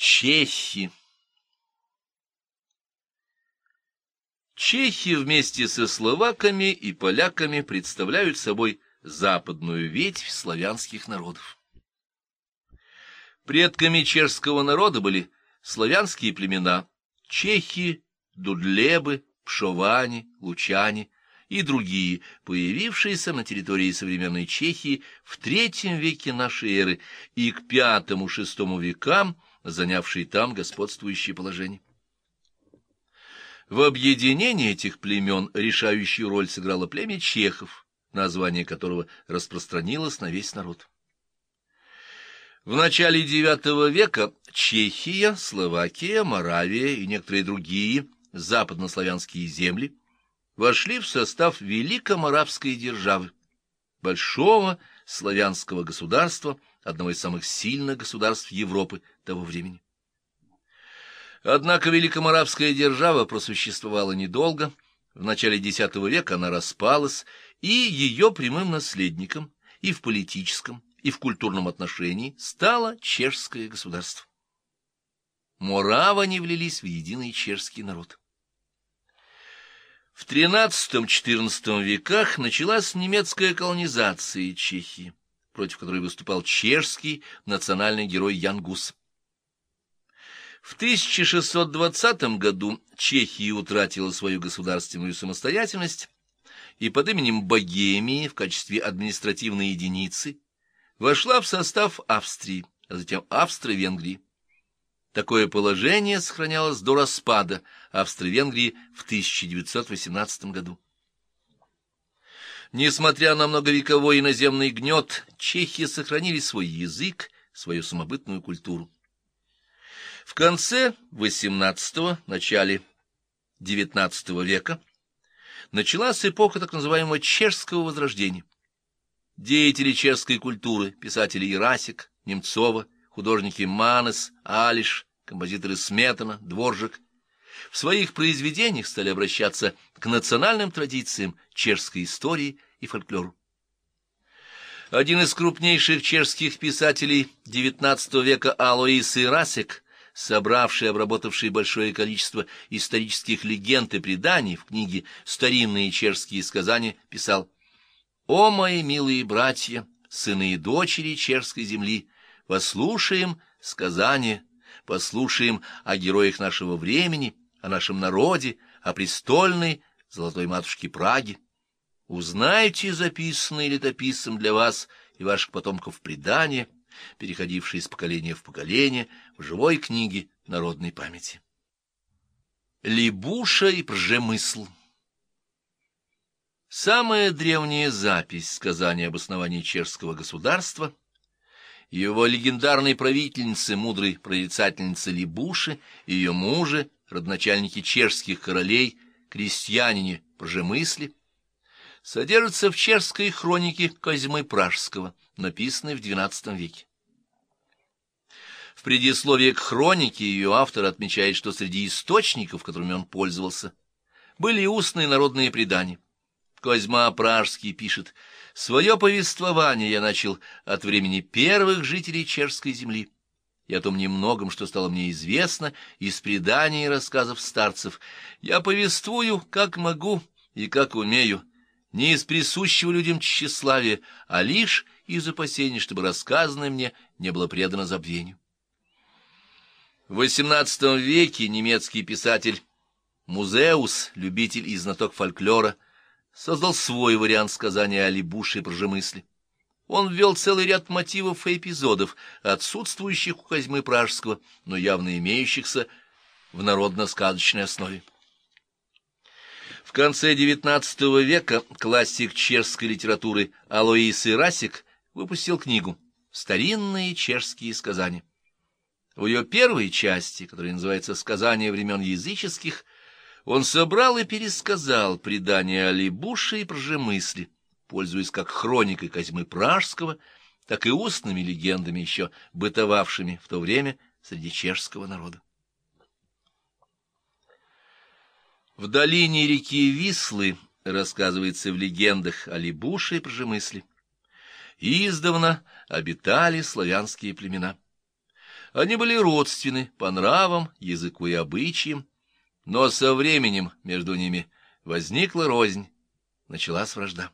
Чехи Чехи вместе со словаками и поляками представляют собой западную ветвь славянских народов. Предками чешского народа были славянские племена чехи, дудлебы, пшовани, лучане и другие, появившиеся на территории современной Чехии в третьем веке нашей эры и к пятому-шестому векам занявшие там господствующее положение. В объединении этих племен решающую роль сыграло племя чехов, название которого распространилось на весь народ. В начале IX века Чехия, Словакия, Моравия и некоторые другие западнославянские земли вошли в состав Великоморавской державы, большого славянского государства, одного из самых сильных государств Европы того времени. Однако Великоморавская держава просуществовала недолго, в начале X века она распалась, и ее прямым наследником и в политическом, и в культурном отношении стало чешское государство. Моравани влились в единый чешский народ. В XIII-XIV веках началась немецкая колонизация Чехии, против которой выступал чешский национальный герой Ян Гус. В 1620 году Чехия утратила свою государственную самостоятельность и под именем Богемии в качестве административной единицы вошла в состав Австрии, а затем Австро-Венгрии. Такое положение сохранялось до распада Австро-Венгрии в 1918 году. Несмотря на многовековой иноземный гнет, чехи сохранили свой язык, свою самобытную культуру. В конце XVIII – начале XIX века началась эпоха так называемого чешского возрождения. Деятели чешской культуры, писатели Ирасик, Немцова, художники Манес, Алиш, композиторы Сметана, Дворжик в своих произведениях стали обращаться к национальным традициям чешской истории и фольклору. Один из крупнейших чешских писателей XIX века Алоис Ирасик, собравший и обработавший большое количество исторических легенд и преданий в книге «Старинные чешские сказания», писал «О, мои милые братья, сыны и дочери чешской земли, послушаем сказания послушаем о героях нашего времени, о нашем народе, о престольной золотой матушке Праги. Узнайте записанные летописцем для вас и ваших потомков предания, переходившие из поколения в поколение в живой книге народной памяти. Либуша и Пржемысл Самая древняя запись сказания об основании чешского государства — его легендарной правительницы, мудрой прорицательницы Либуши, ее мужа, родначальники чешских королей, крестьянине Пржемысли, содержится в чешской хронике Козьмы Пражского, написанной в XII веке. В предисловии к хронике ее автор отмечает, что среди источников, которыми он пользовался, были устные народные предания. Козьма Пражский пишет — Свое повествование я начал от времени первых жителей Чешской земли и о том немногом, что стало мне известно из преданий и рассказов старцев. Я повествую, как могу и как умею, не из присущего людям тщеславия, а лишь из опасений, чтобы рассказанное мне не было предано забвению. В XVIII веке немецкий писатель Музеус, любитель и знаток фольклора, создал свой вариант сказания о Либуше и Пржемысле. Он ввел целый ряд мотивов и эпизодов, отсутствующих у Козьмы Пражского, но явно имеющихся в народно-сказочной основе. В конце XIX века классик чешской литературы Алоис Ирасик выпустил книгу «Старинные чешские сказания». В ее первой части, которая называется «Сказания времен языческих», он собрал и пересказал предания о Либуше и Пржемысле, пользуясь как хроникой Козьмы Пражского, так и устными легендами, еще бытовавшими в то время среди чешского народа. В долине реки Вислы рассказывается в легендах о Либуше и Пржемысле. Издавна обитали славянские племена. Они были родственны по нравам, языку и обычаям, но со временем между ними возникла рознь, началась вражда.